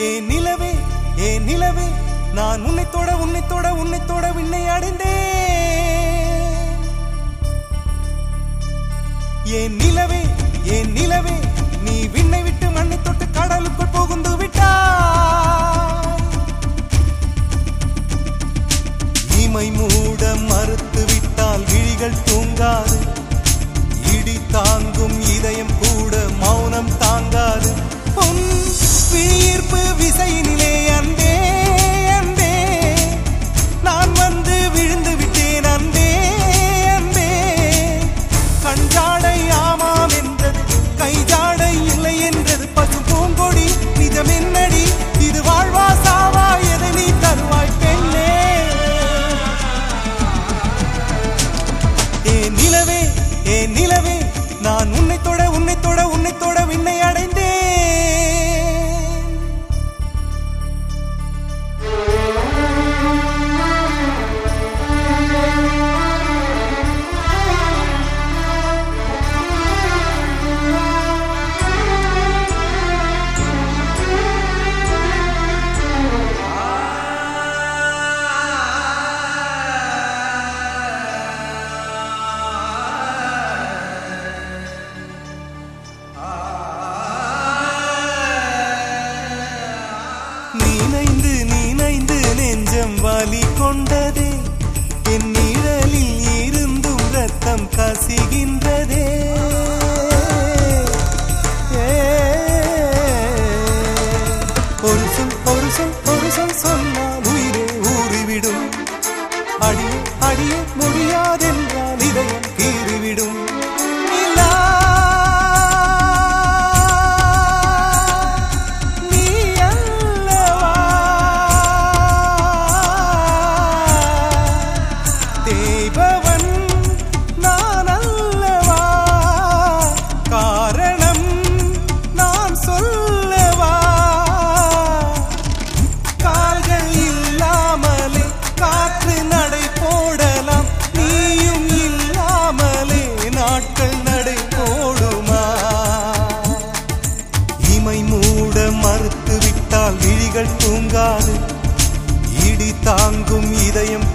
ఏ నిలవే ஏ நிலவே? நான் உன்னை தொட உன்னை தொட உன்னை தொட விண்ணை அடைந்தேன். ஏன் நிலவே? ஏன் நிலவே? நீ விண்ணை விட்டு மண்ணை தொட்டு கடலுக்குள் புகுந்து விட்டாய். இமை மூட மறுத்து விட்டால் விழிகள் தூங்காது. இடி தாங்கும் இதயம் ஏ நிலவே நான் உன்னை தொட உன்னை தொட உன்னை தொட விண்ணை ரத்தம் ஒரு சொல் ஒரு சொல் ஒரு சொல் சொன்னால் தூங்காது இடி தாங்கும் இதயம்